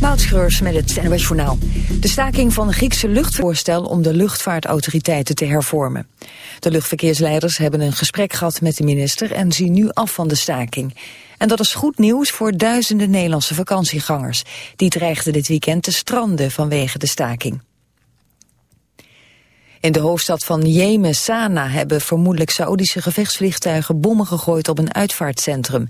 Moutschreurs met het NWS Journaal. De staking van de Griekse luchtvoorstel om de luchtvaartautoriteiten te hervormen. De luchtverkeersleiders hebben een gesprek gehad met de minister en zien nu af van de staking. En dat is goed nieuws voor duizenden Nederlandse vakantiegangers. Die dreigden dit weekend te stranden vanwege de staking. In de hoofdstad van Jemen, Sanaa, hebben vermoedelijk Saoedische gevechtsvliegtuigen bommen gegooid op een uitvaartcentrum.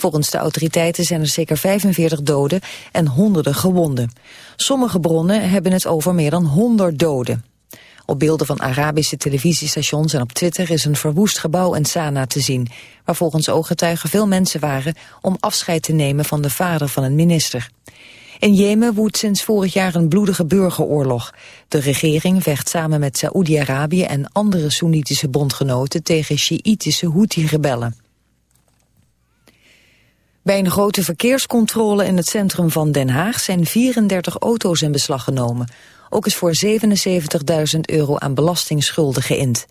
Volgens de autoriteiten zijn er zeker 45 doden en honderden gewonden. Sommige bronnen hebben het over meer dan 100 doden. Op beelden van Arabische televisiestations en op Twitter is een verwoest gebouw in Sanaa te zien, waar volgens ooggetuigen veel mensen waren om afscheid te nemen van de vader van een minister. In Jemen woedt sinds vorig jaar een bloedige burgeroorlog. De regering vecht samen met Saoedi-Arabië en andere Soenitische bondgenoten tegen Sjiïtische Houthi-rebellen. Bij een grote verkeerscontrole in het centrum van Den Haag zijn 34 auto's in beslag genomen. Ook is voor 77.000 euro aan belastingschulden geïnd.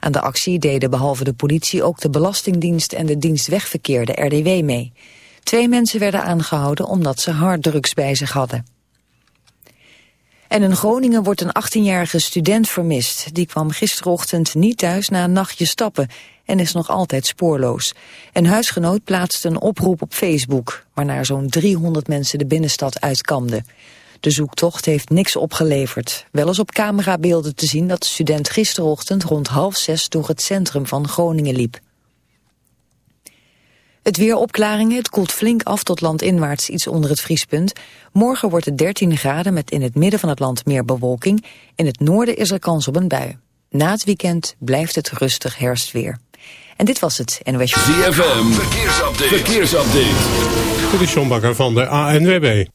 Aan de actie deden behalve de politie ook de Belastingdienst en de dienst wegverkeer, de RDW, mee. Twee mensen werden aangehouden omdat ze harddrugs bij zich hadden. En in Groningen wordt een 18-jarige student vermist. Die kwam gisterochtend niet thuis na een nachtje stappen en is nog altijd spoorloos. Een huisgenoot plaatste een oproep op Facebook... waarna zo'n 300 mensen de binnenstad uitkamden. De zoektocht heeft niks opgeleverd. Wel is op camerabeelden te zien dat de student gisterochtend rond half zes door het centrum van Groningen liep. Het weer opklaringen, het koelt flink af tot landinwaarts iets onder het vriespunt. Morgen wordt het 13 graden met in het midden van het land meer bewolking. In het noorden is er kans op een bui. Na het weekend blijft het rustig herfstweer. En dit was het NOS ZFM, verkeersupdate. verkeersupdate. Dit is John Bakker van de ANWB.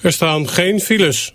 Er staan geen files.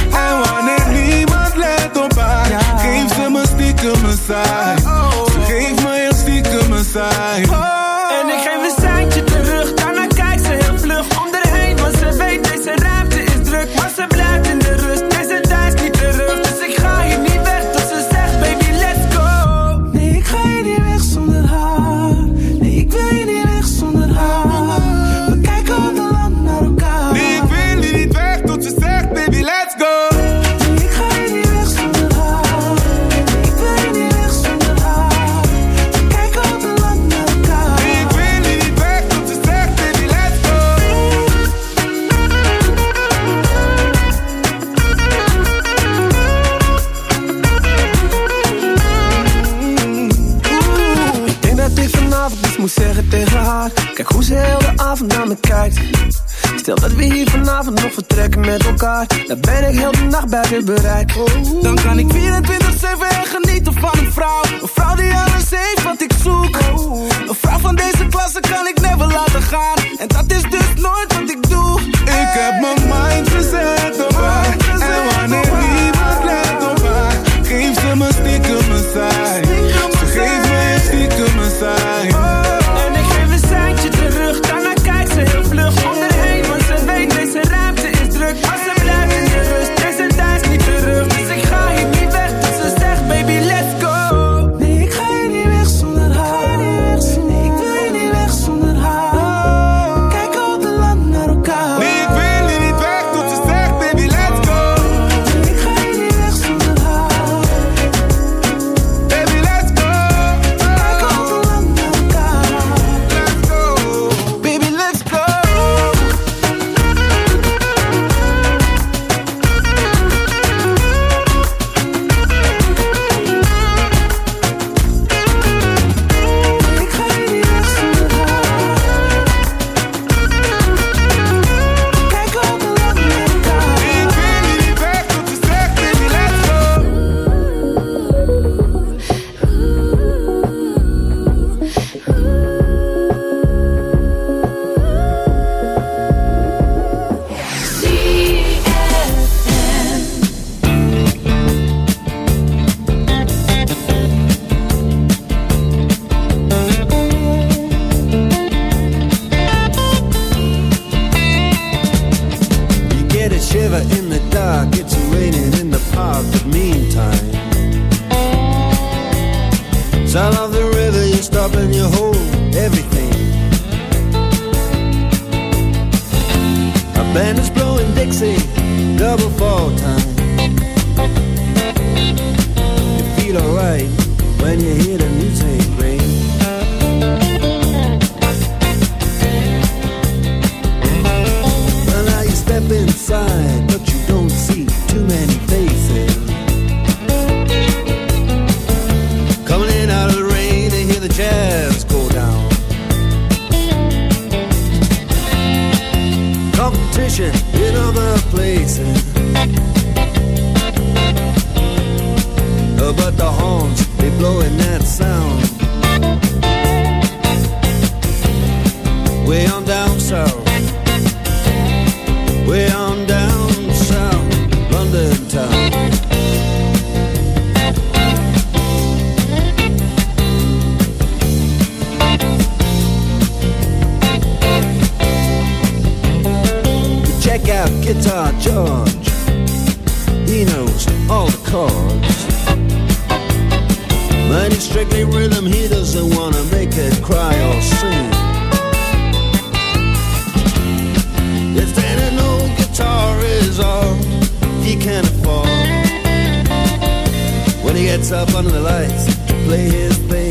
about it, but I don't all the chords. But he's strictly rhythm, he doesn't wanna make it cry or sing. If any old guitar is all he can afford, when he gets up under the lights to play his bass.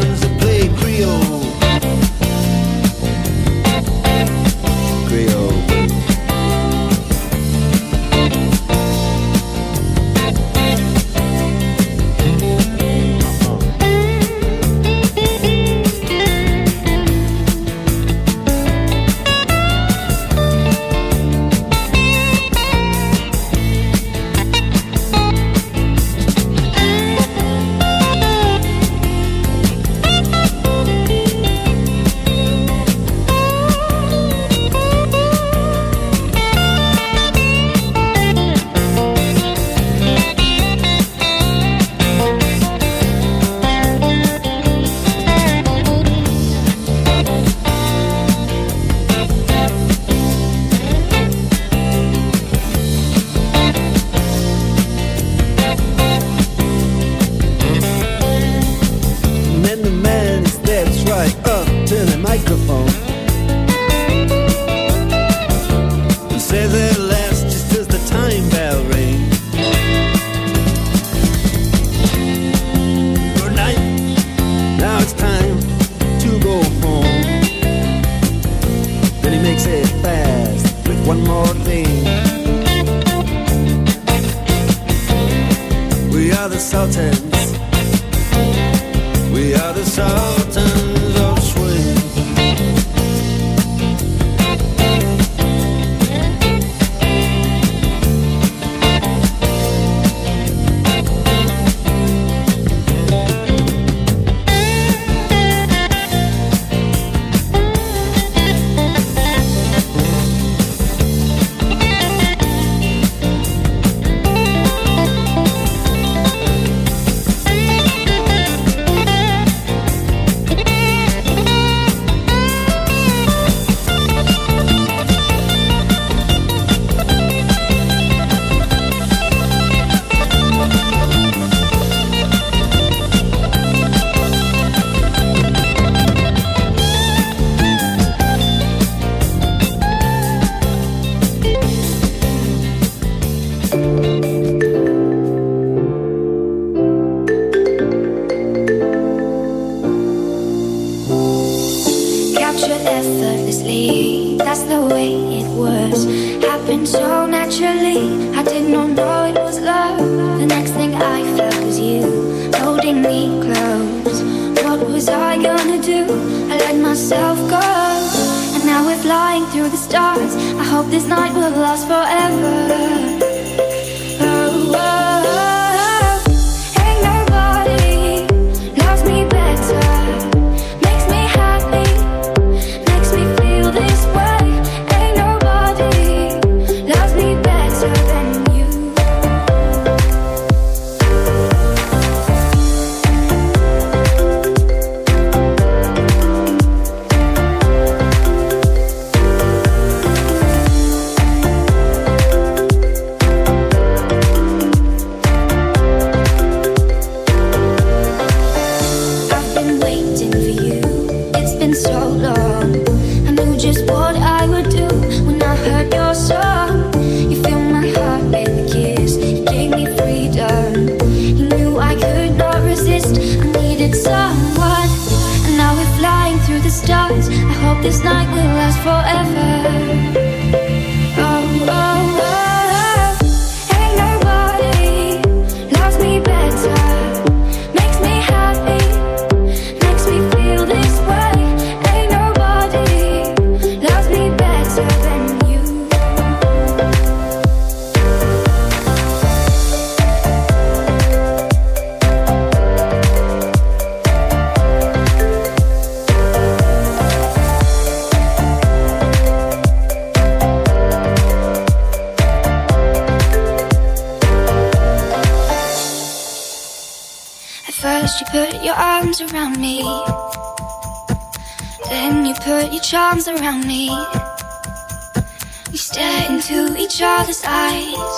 We stare into each other's eyes.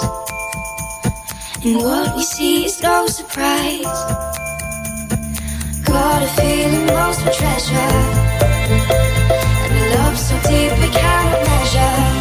And what we see is no surprise. Got a feeling lost for treasure. And a love so deep we cannot measure.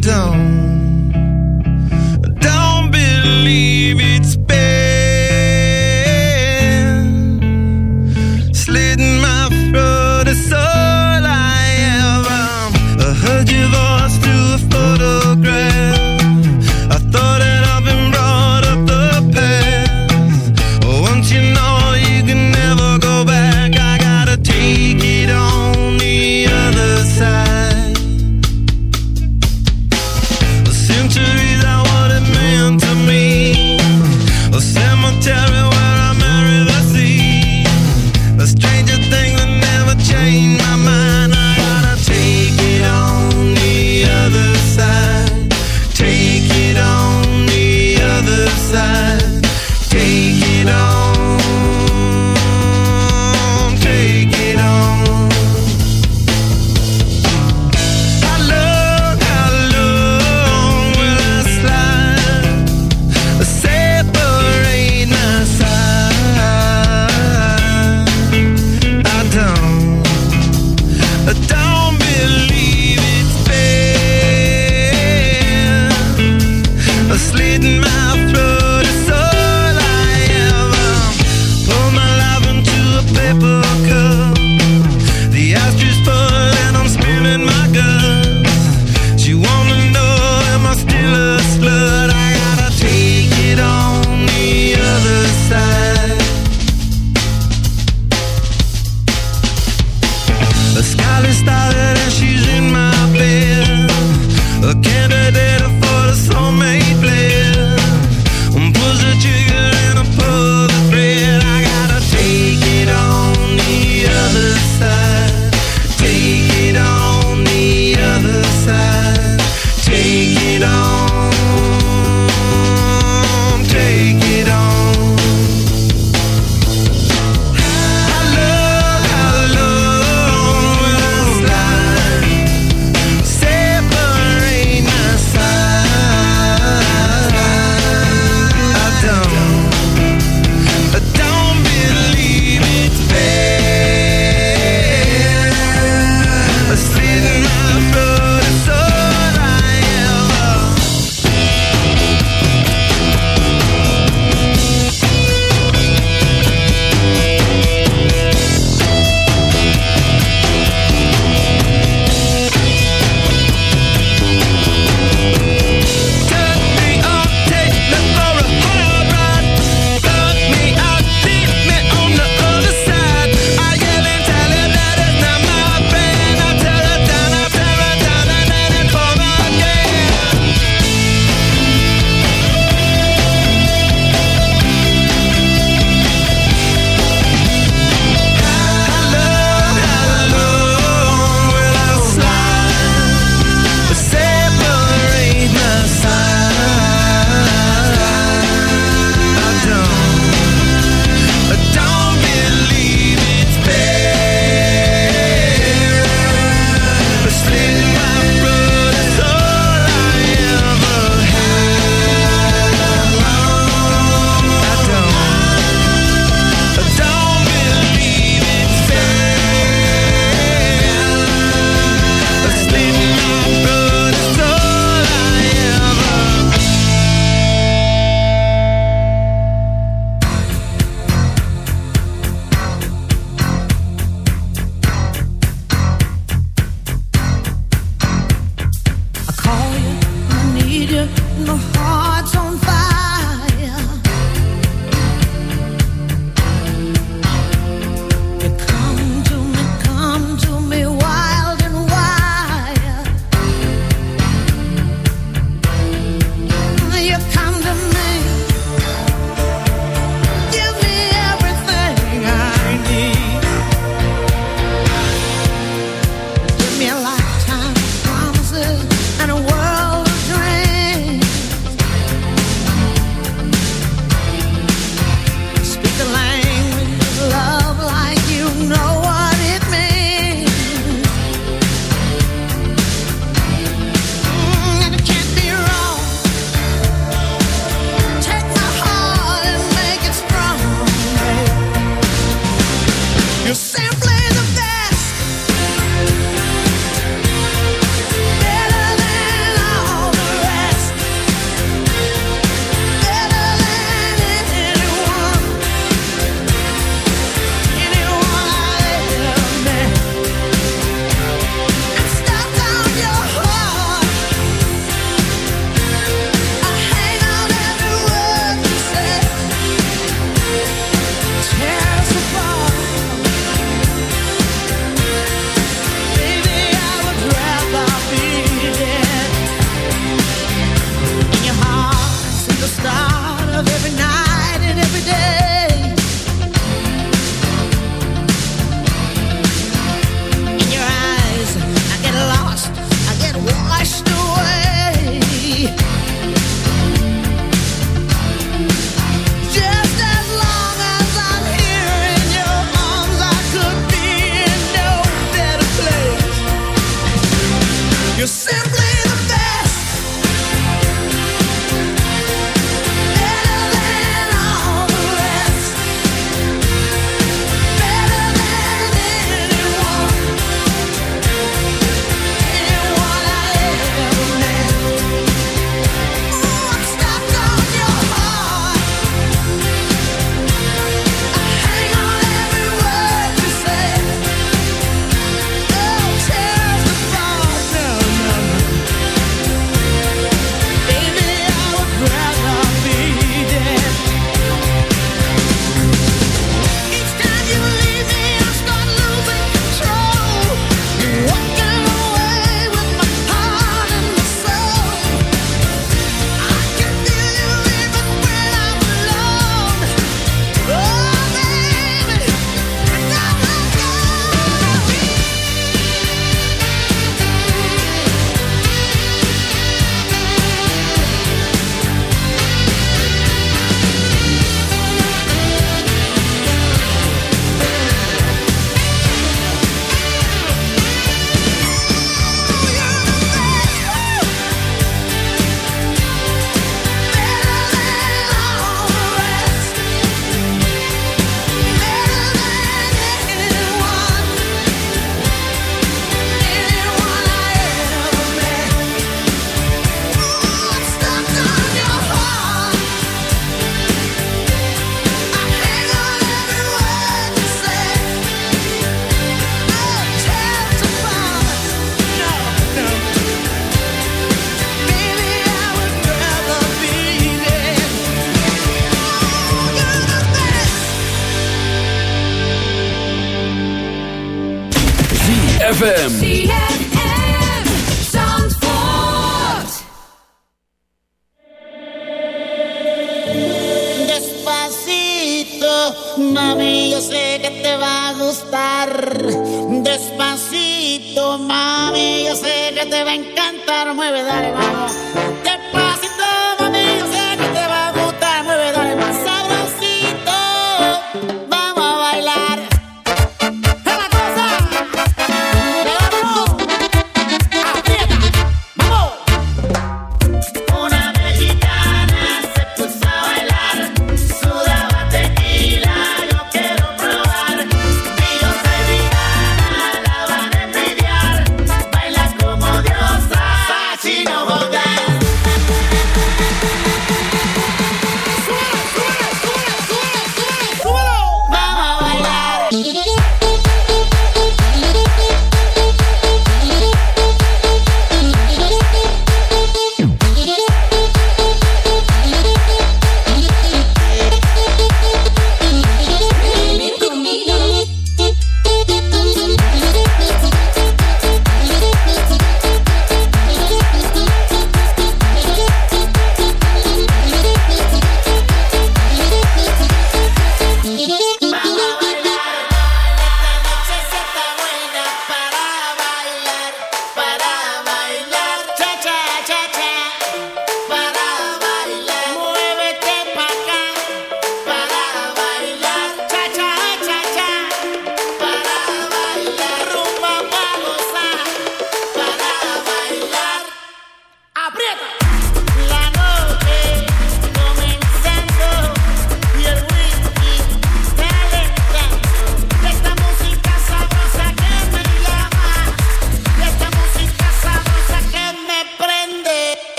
don't.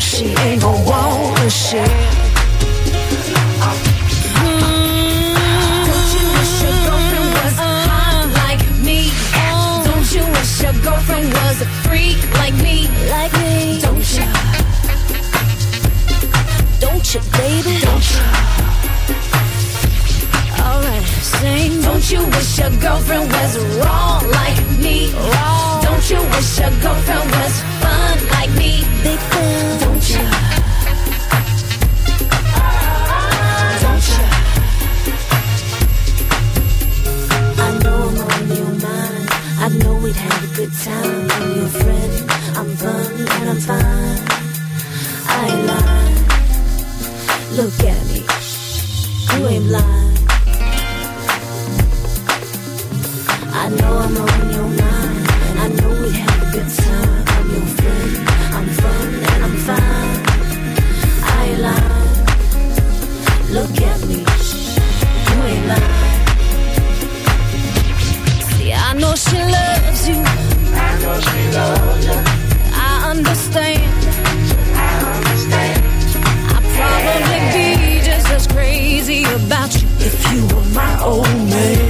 she ain't gon' want a shit. your girlfriend was a freak like me, like me. Don't you? Don't you, baby? Don't you? Alright, sing. Don't you wish your girlfriend was wrong like me? Wrong. Don't you wish your girlfriend was fun like me? Big fan. I'm your friend. I'm fun and I'm fine. I ain't lying. Look at me. You ain't blind. I know I'm on your mind. I know we have a good time. I'm your friend. I'm fun and I'm fine. I ain't lying. Look at me. You ain't lying. See, I know she loves I understand. I understand. I'd probably be just as crazy about you if you were my old man.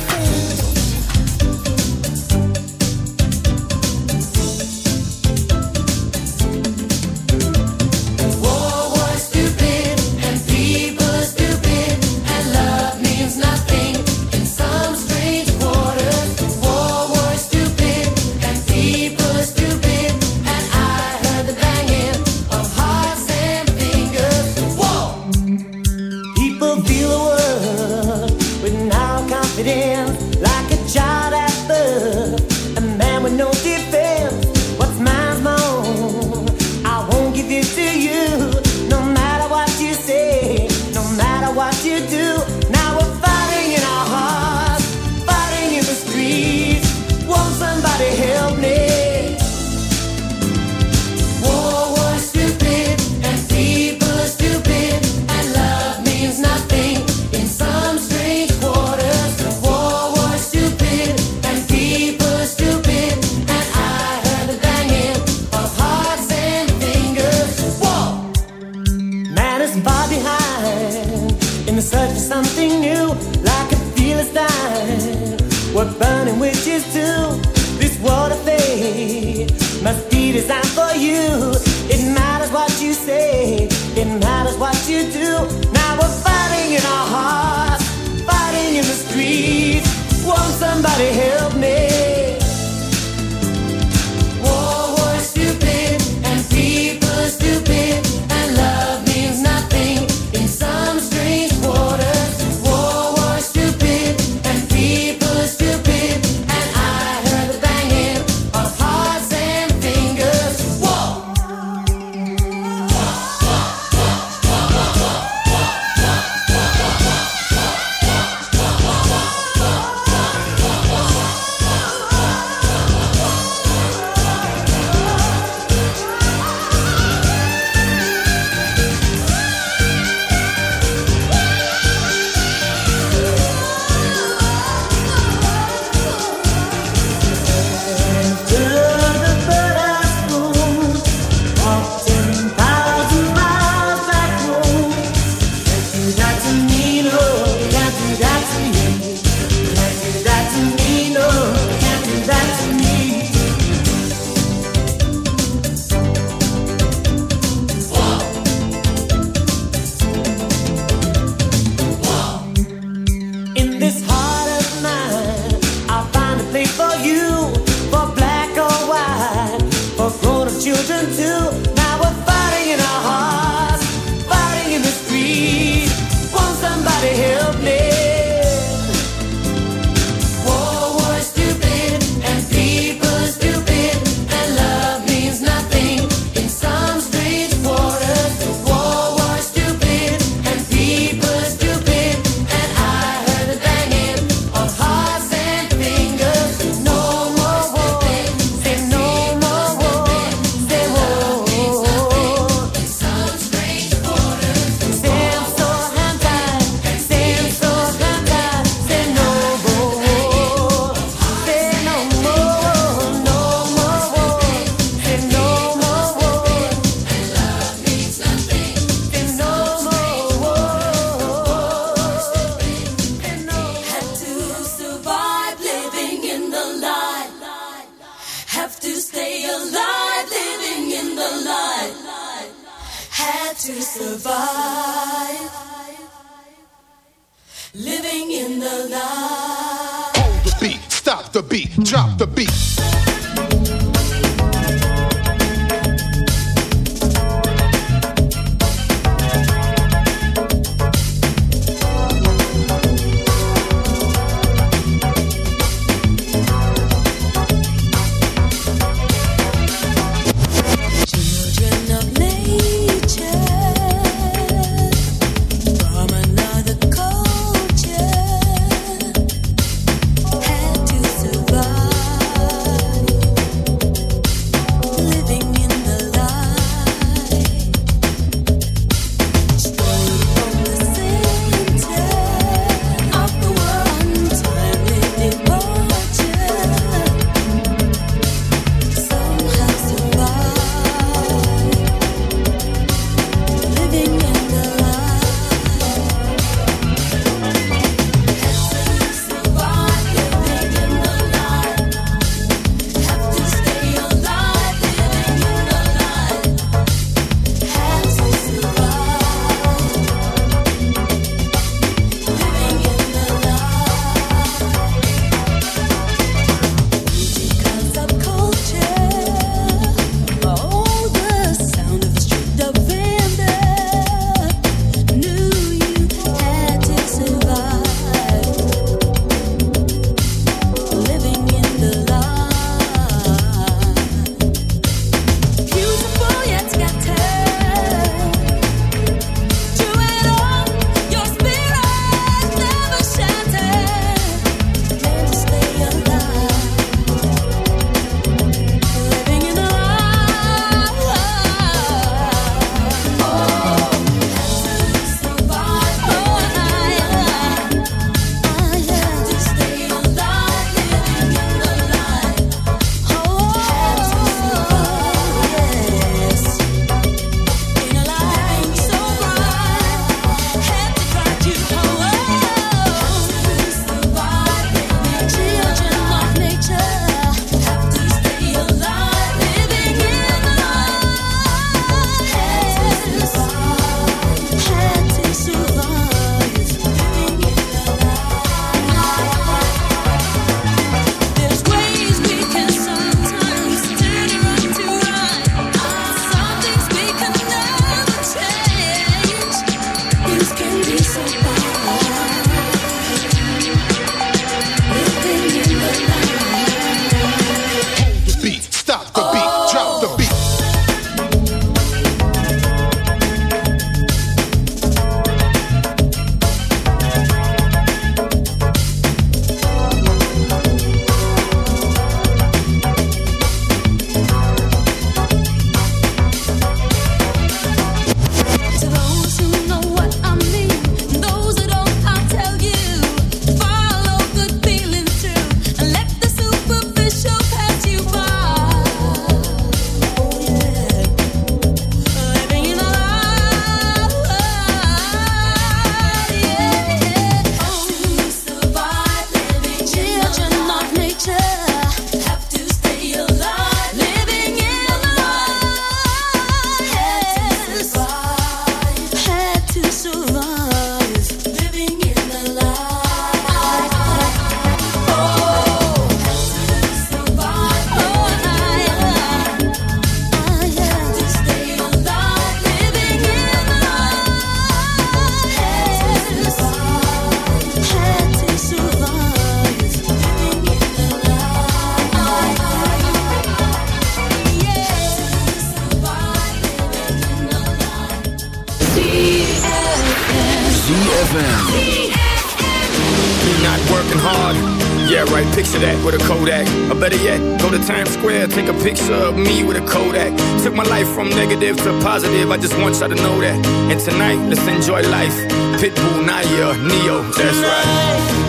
I done know that. And tonight, let's enjoy life. Pitbull, Naya, Neo, that's right.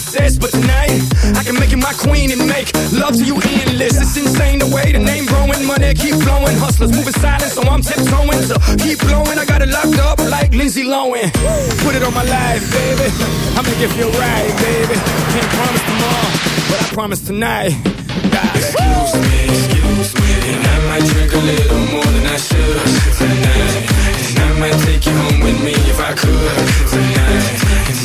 Princess. But tonight, I can make you my queen and make love to you endless. It's insane the way the name growing, money keep flowing. Hustlers moving silent, so I'm tiptoeing. So keep blowing, I got it locked up like Lindsay Lohan. Put it on my life, baby. I'ma give you a ride, baby. Can't promise tomorrow, but I promise tonight. Excuse me, excuse me, and I might drink a little more than I should tonight. And I might take you home with me if I could tonight.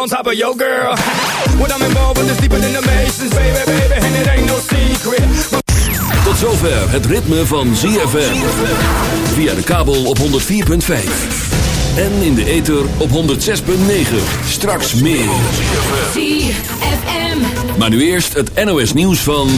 On top of your girl. when I'm involved with deeper than the Masons, baby, baby. And it ain't no secret. Tot zover het ritme van ZFM. Via de kabel op 104.5. En in de ether op 106.9. Straks meer. ZFM. Maar nu eerst het NOS nieuws van...